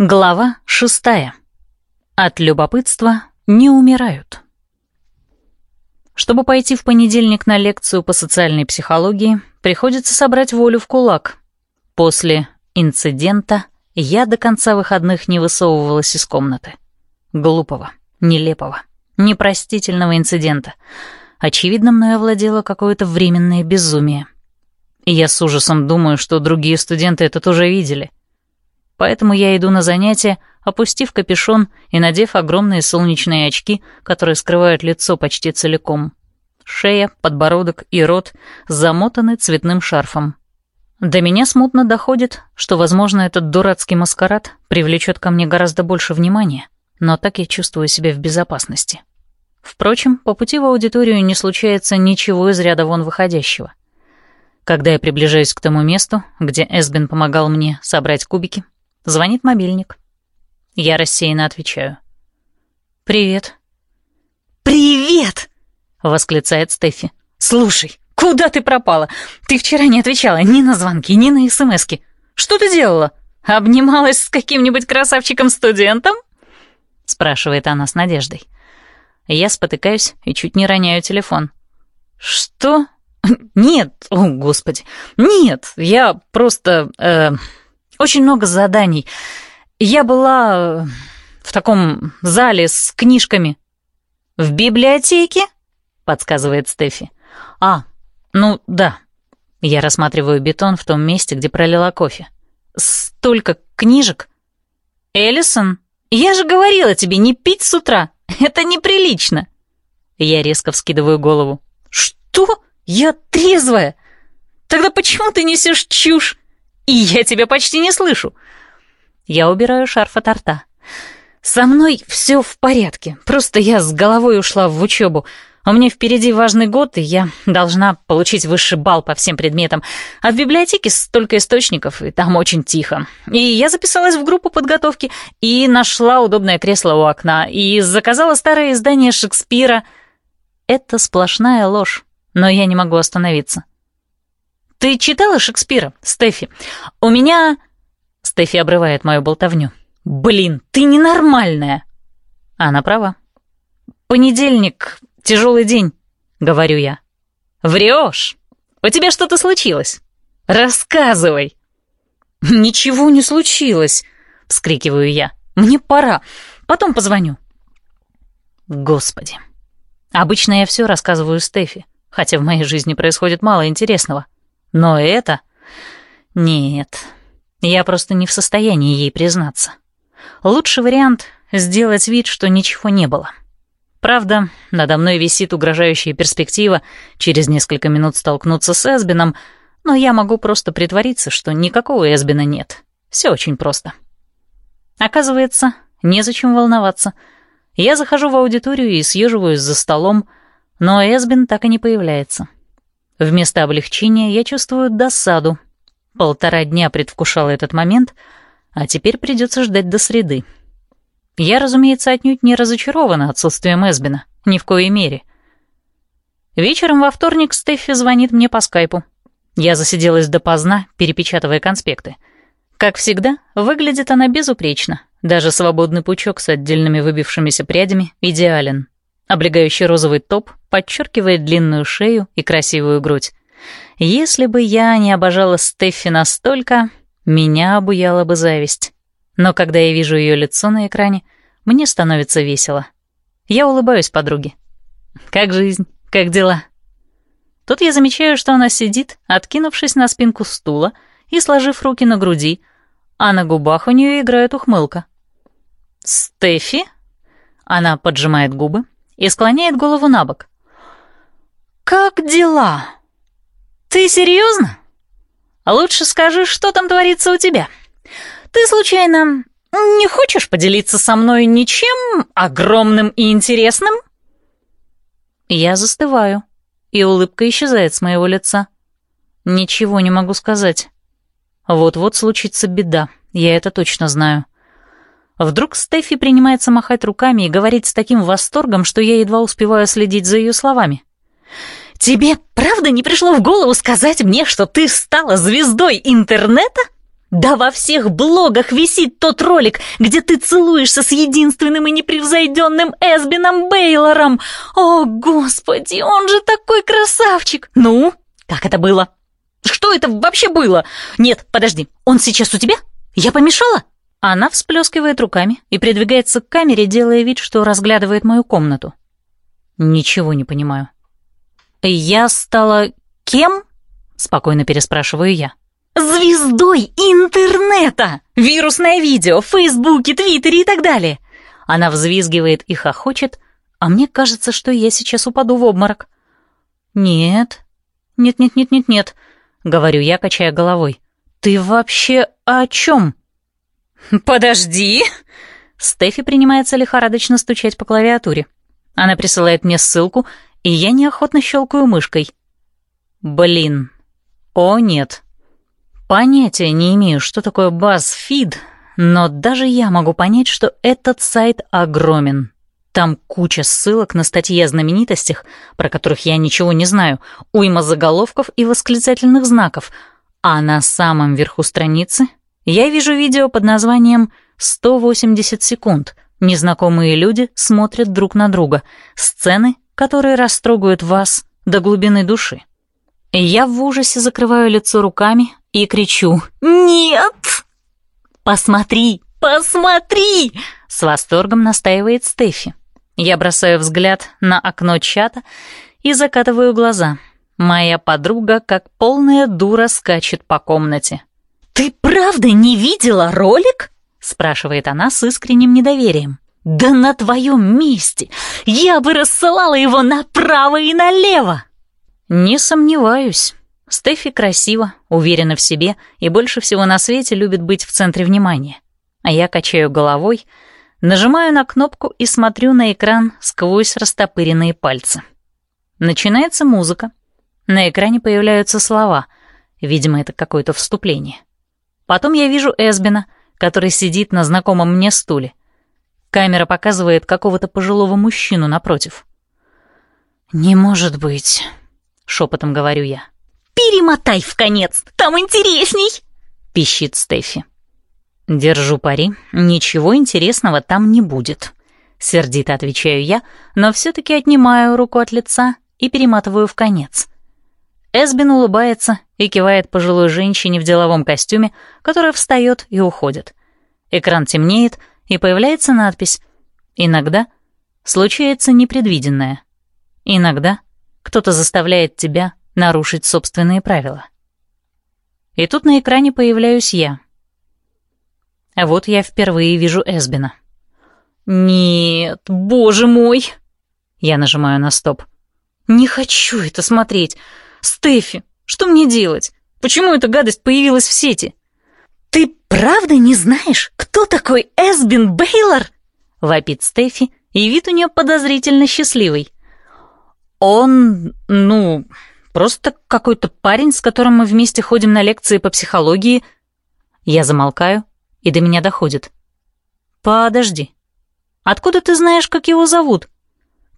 Глава шестая. От любопытства не умирают. Чтобы пойти в понедельник на лекцию по социальной психологии, приходится собрать волю в кулак. После инцидента я до конца выходных не высовывалась из комнаты. Глупого, нелепого, непростительного инцидента. Очевидно, мною овладело какое-то временное безумие. Я с ужасом думаю, что другие студенты это тоже видели — Поэтому я иду на занятия, опустив капюшон и надев огромные солнечные очки, которые скрывают лицо почти целиком. Шея, подбородок и рот замотаны цветным шарфом. До меня смутно доходит, что, возможно, этот дурацкий маскарад привлечет ко мне гораздо больше внимания, но так я чувствую себя в безопасности. Впрочем, по пути в аудиторию не случается ничего из ряда вон выходящего. Когда я приближаюсь к тому месту, где Эсбин помогал мне собрать кубики, Звонит мобильник. Я рассеянно отвечаю. «Привет». «Привет!» — восклицает Стефи. «Слушай, куда ты пропала? Ты вчера не отвечала ни на звонки, ни на смски. Что ты делала? Обнималась с каким-нибудь красавчиком-студентом?» Спрашивает она с надеждой. Я спотыкаюсь и чуть не роняю телефон. «Что? Нет, о, господи, нет, я просто... Э, очень много заданий. Я была э, в таком зале с книжками. «В библиотеке?» — подсказывает Стефи. «А, ну да». Я рассматриваю бетон в том месте, где пролила кофе. «Столько книжек!» «Эллисон, я же говорила тебе не пить с утра! Это неприлично!» Я резко вскидываю голову. «Что? Я трезвая! Тогда почему ты несешь чушь? И я тебя почти не слышу. Я убираю шарф от рта. Со мной все в порядке. Просто я с головой ушла в учебу. У меня впереди важный год, и я должна получить высший балл по всем предметам. А в библиотеке столько источников, и там очень тихо. И я записалась в группу подготовки и нашла удобное кресло у окна, и заказала старое издание Шекспира. Это сплошная ложь, но я не могу остановиться. Ты читала Шекспира, Стефи? У меня...» Стефи обрывает мою болтовню. «Блин, ты ненормальная!» Она права. «Понедельник — тяжелый день», — говорю я. «Врешь! У тебя что-то случилось? Рассказывай!» «Ничего не случилось!» — вскрикиваю я. «Мне пора. Потом позвоню». Господи. Обычно я все рассказываю Стефи, хотя в моей жизни происходит мало интересного. Но это... Нет, я просто не в состоянии ей признаться. Лучший вариант — сделать вид, что ничего не было. Правда, надо мной висит угрожающая перспектива через несколько минут столкнуться с Эсбином, но я могу просто притвориться, что никакого Эсбина нет. Все очень просто. Оказывается, незачем волноваться. Я захожу в аудиторию и съеживаюсь за столом, но Эсбин так и не появляется. Вместо облегчения я чувствую досаду. Полтора дня предвкушала этот момент, а теперь придется ждать до среды. Я, разумеется, отнюдь не разочарована отсутствием Эсбина, ни в коей мере. Вечером во вторник Стеффи звонит мне по скайпу. Я засиделась допоздна, перепечатывая конспекты. Как всегда, выглядит она безупречно. Даже свободный пучок с отдельными выбившимися прядями идеален. Облегающий розовый топ подчеркивает длинную шею и красивую грудь. Если бы я не обожала Стеффи настолько, меня обуяла бы зависть. Но когда я вижу ее лицо на экране, мне становится весело. Я улыбаюсь подруге. «Как жизнь? Как дела?» Тут я замечаю, что она сидит, откинувшись на спинку стула и сложив руки на груди, а на губах у нее играет ухмылка. «Стефи?» Она поджимает губы, и склоняет голову на бок. «Как дела? Ты серьезно? Лучше скажи, что там творится у тебя. Ты, случайно, не хочешь поделиться со мной ничем огромным и интересным?» Я застываю, и улыбка исчезает с моего лица. Ничего не могу сказать. Вот-вот случится беда, я это точно знаю. Вдруг Стефи принимается махать руками и говорить с таким восторгом, что я едва успеваю следить за ее словами. «Тебе правда не пришло в голову сказать мне, что ты стала звездой интернета? Да во всех блогах висит тот ролик, где ты целуешься с единственным и непревзойденным Эсбином Бейлором. О, господи, он же такой красавчик! Ну, как это было? Что это вообще было? Нет, подожди, он сейчас у тебя? Я помешала? Она всплескивает руками и придвигается к камере, делая вид, что разглядывает мою комнату. Ничего не понимаю. «Я стала кем?» — спокойно переспрашиваю я. «Звездой интернета! Вирусное видео в Фейсбуке, Твиттере и так далее!» Она взвизгивает и хохочет, а мне кажется, что я сейчас упаду в обморок. «Нет, нет-нет-нет-нет-нет», — говорю я, качая головой. «Ты вообще о чем?» «Подожди!» Стефи принимается лихорадочно стучать по клавиатуре. Она присылает мне ссылку, и я неохотно щелкаю мышкой. Блин. О, нет. Понятия не имею, что такое BuzzFeed, но даже я могу понять, что этот сайт огромен. Там куча ссылок на статьи о знаменитостях, про которых я ничего не знаю, уйма заголовков и восклицательных знаков, а на самом верху страницы я вижу видео под названием «180 секунд». Незнакомые люди смотрят друг на друга. Сцены, которые растрогают вас до глубины души. Я в ужасе закрываю лицо руками и кричу «Нет!» «Посмотри! Посмотри!» С восторгом настаивает Стефи. Я бросаю взгляд на окно чата и закатываю глаза. Моя подруга, как полная дура, скачет по комнате. «Ты правда не видела ролик?» — спрашивает она с искренним недоверием. «Да на твоем месте я бы рассылала его направо и налево!» «Не сомневаюсь. Стефи красива, уверена в себе и больше всего на свете любит быть в центре внимания. А я качаю головой, нажимаю на кнопку и смотрю на экран сквозь растопыренные пальцы. Начинается музыка. На экране появляются слова. Видимо, это какое-то вступление. Потом я вижу Эсбина, который сидит на знакомом мне стуле. Камера показывает какого-то пожилого мужчину напротив. «Не может быть», — шепотом говорю я. «Перемотай в конец, там интересней!» — пищит Стефи. «Держу пари, ничего интересного там не будет», — сердито отвечаю я, но все-таки отнимаю руку от лица и перематываю в конец. Эсбин улыбается и кивает пожилой женщине в деловом костюме, которая встает и уходит. Экран темнеет, и появляется надпись «Иногда случается непредвиденное. Иногда кто-то заставляет тебя нарушить собственные правила». И тут на экране появляюсь я. А вот я впервые вижу Эсбина. «Нет, боже мой!» Я нажимаю на стоп. «Не хочу это смотреть!» «Стефи, что мне делать? Почему эта гадость появилась в сети?» «Ты правда не знаешь, кто такой Эсбин Бейлор?» — вопит Стефи, и вид у нее подозрительно счастливый. «Он, ну, просто какой-то парень, с которым мы вместе ходим на лекции по психологии». Я замолкаю, и до меня доходит. «Подожди. Откуда ты знаешь, как его зовут?»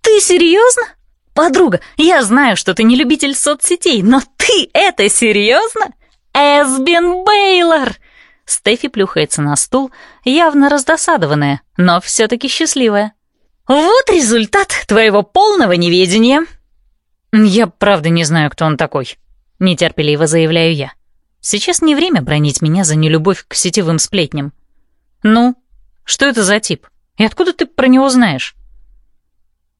«Ты серьезно?» «Подруга, я знаю, что ты не любитель соцсетей, но ты это серьезно? Эсбин Бейлор!» Стефи плюхается на стул, явно раздосадованная, но все-таки счастливая. «Вот результат твоего полного неведения!» «Я правда не знаю, кто он такой», — нетерпеливо заявляю я. «Сейчас не время бронить меня за нелюбовь к сетевым сплетням». «Ну, что это за тип? И откуда ты про него знаешь?»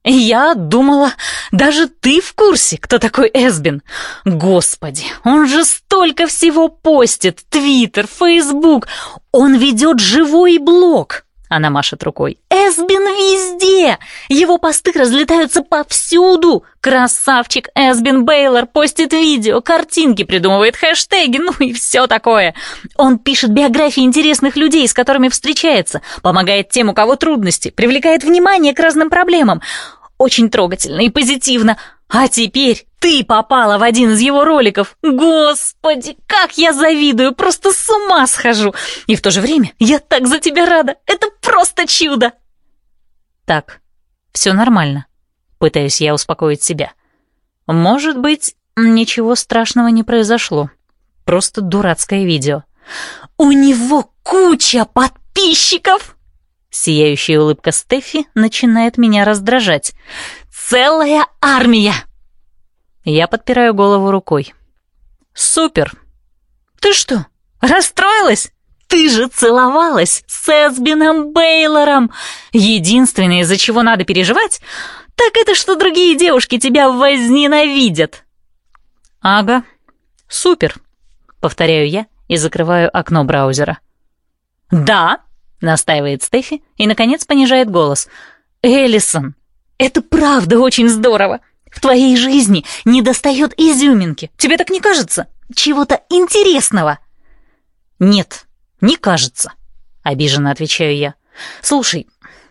«Я думала, даже ты в курсе, кто такой Эсбин. Господи, он же столько всего постит. Твиттер, Фейсбук. Он ведет живой блог». Она машет рукой. «Эсбин везде! Его посты разлетаются повсюду! Красавчик Эсбин Бейлор постит видео, картинки, придумывает хэштеги, ну и все такое. Он пишет биографии интересных людей, с которыми встречается, помогает тем, у кого трудности, привлекает внимание к разным проблемам. Очень трогательно и позитивно. А теперь ты попала в один из его роликов. Господи, как я завидую, просто с ума схожу. И в то же время я так за тебя рада. Это просто чудо. Так, все нормально. Пытаюсь я успокоить себя. Может быть, ничего страшного не произошло. Просто дурацкое видео. «У него куча подписчиков!» Сияющая улыбка Стефи начинает меня раздражать. «Целая армия!» Я подпираю голову рукой. «Супер!» «Ты что, расстроилась?» Ты же целовалась с Эсбином Бейлором. Единственное, из-за чего надо переживать, так это что другие девушки тебя возненавидят. Ага, супер, повторяю я и закрываю окно браузера. Да, настаивает Стефи и, наконец, понижает голос. Эллисон, это правда очень здорово. В твоей жизни недостает изюминки. Тебе так не кажется? Чего-то интересного? Нет, «Не кажется», — обиженно отвечаю я. «Слушай,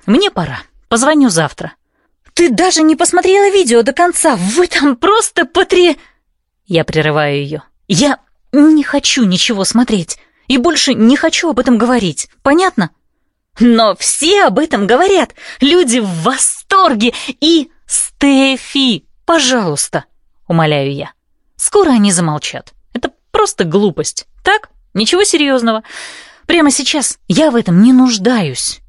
мне пора. Позвоню завтра». «Ты даже не посмотрела видео до конца! Вы там просто потре...» Я прерываю ее. «Я не хочу ничего смотреть и больше не хочу об этом говорить. Понятно?» «Но все об этом говорят. Люди в восторге и...» «Стефи, пожалуйста!» — умоляю я. «Скоро они замолчат. Это просто глупость, так?» Ничего серьезного. Прямо сейчас я в этом не нуждаюсь.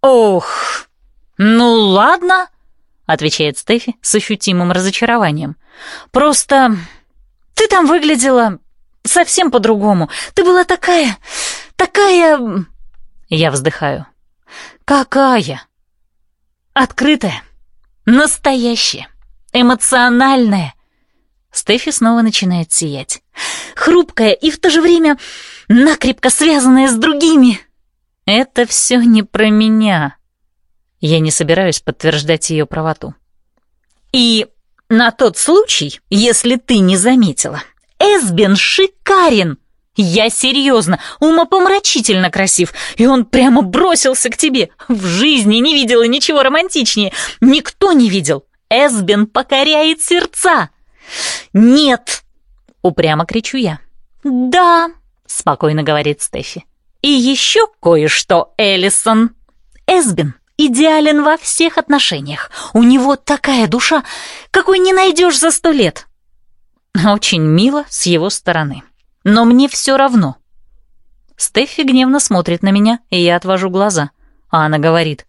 Ох, ну ладно, отвечает Стефи с ощутимым разочарованием. Просто ты там выглядела совсем по-другому. Ты была такая, такая... Я вздыхаю. Какая? Открытая, настоящая, эмоциональная. Стефи снова начинает сиять хрупкая и в то же время накрепко связанная с другими. Это все не про меня. Я не собираюсь подтверждать ее правоту. И на тот случай, если ты не заметила, Эсбен шикарен. Я серьезно, умопомрачительно красив, и он прямо бросился к тебе. В жизни не видела ничего романтичнее. Никто не видел. Эсбен покоряет сердца. Нет, Упрямо кричу я. «Да», — спокойно говорит Стефи. «И еще кое-что, Эллисон. Эсбин идеален во всех отношениях. У него такая душа, какой не найдешь за сто лет». Очень мило с его стороны. Но мне все равно. Стефи гневно смотрит на меня, и я отвожу глаза. А она говорит.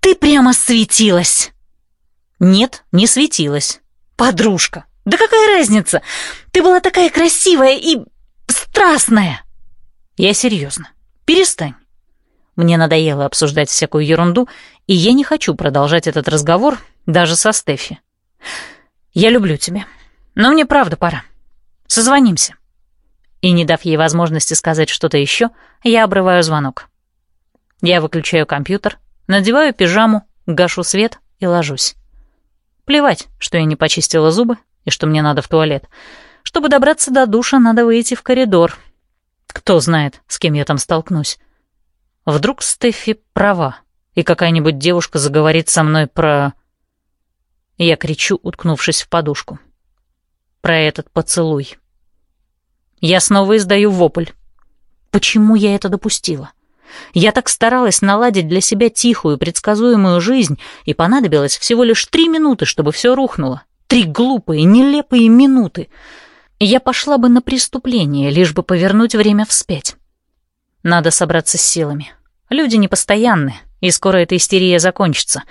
«Ты прямо светилась!» «Нет, не светилась. Подружка, да какая разница? Ты была такая красивая и страстная. Я серьезно. Перестань. Мне надоело обсуждать всякую ерунду, и я не хочу продолжать этот разговор даже со Стефи. Я люблю тебя, но мне правда пора. Созвонимся. И, не дав ей возможности сказать что-то еще, я обрываю звонок. Я выключаю компьютер, надеваю пижаму, гашу свет и ложусь. Плевать, что я не почистила зубы и что мне надо в туалет. Чтобы добраться до душа, надо выйти в коридор. Кто знает, с кем я там столкнусь. Вдруг Стефи права, и какая-нибудь девушка заговорит со мной про... Я кричу, уткнувшись в подушку. Про этот поцелуй. Я снова издаю вопль. Почему я это допустила? Я так старалась наладить для себя тихую, предсказуемую жизнь, и понадобилось всего лишь три минуты, чтобы все рухнуло. Три глупые, нелепые минуты. Я пошла бы на преступление, лишь бы повернуть время вспять. Надо собраться с силами. Люди непостоянны, и скоро эта истерия закончится.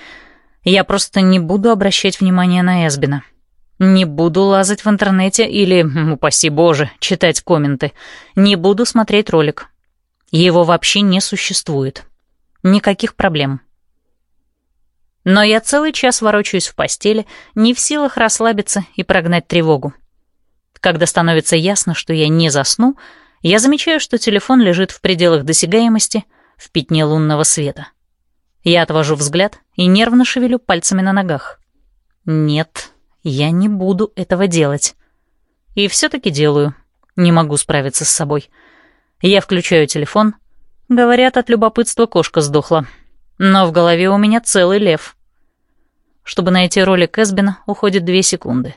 Я просто не буду обращать внимания на Эсбина. Не буду лазать в интернете или, упаси боже, читать комменты. Не буду смотреть ролик. Его вообще не существует. Никаких проблем. Но я целый час ворочаюсь в постели, не в силах расслабиться и прогнать тревогу. Когда становится ясно, что я не засну, я замечаю, что телефон лежит в пределах досягаемости в пятне лунного света. Я отвожу взгляд и нервно шевелю пальцами на ногах. Нет, я не буду этого делать. И все-таки делаю. Не могу справиться с собой. Я включаю телефон. Говорят, от любопытства кошка сдохла. Но в голове у меня целый лев. Чтобы найти ролик Эсбина, уходит две секунды.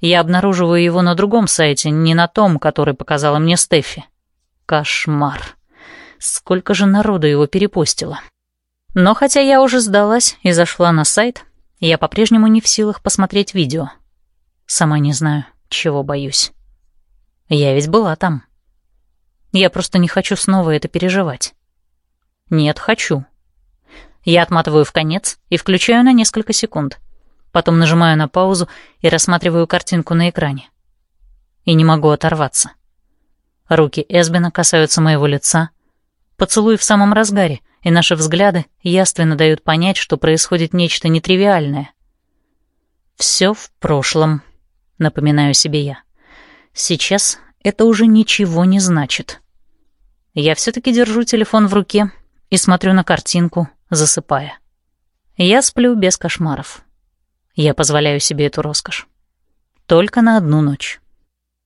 Я обнаруживаю его на другом сайте, не на том, который показала мне Стефи. Кошмар. Сколько же народу его перепостило. Но хотя я уже сдалась и зашла на сайт, я по-прежнему не в силах посмотреть видео. Сама не знаю, чего боюсь. Я ведь была там. Я просто не хочу снова это переживать. Нет, хочу. Я отматываю в конец и включаю на несколько секунд. Потом нажимаю на паузу и рассматриваю картинку на экране. И не могу оторваться. Руки Эсбина касаются моего лица. Поцелуй в самом разгаре, и наши взгляды яственно дают понять, что происходит нечто нетривиальное. Все в прошлом, напоминаю себе я. Сейчас это уже ничего не значит. Я все-таки держу телефон в руке и смотрю на картинку, засыпая. Я сплю без кошмаров. Я позволяю себе эту роскошь. Только на одну ночь.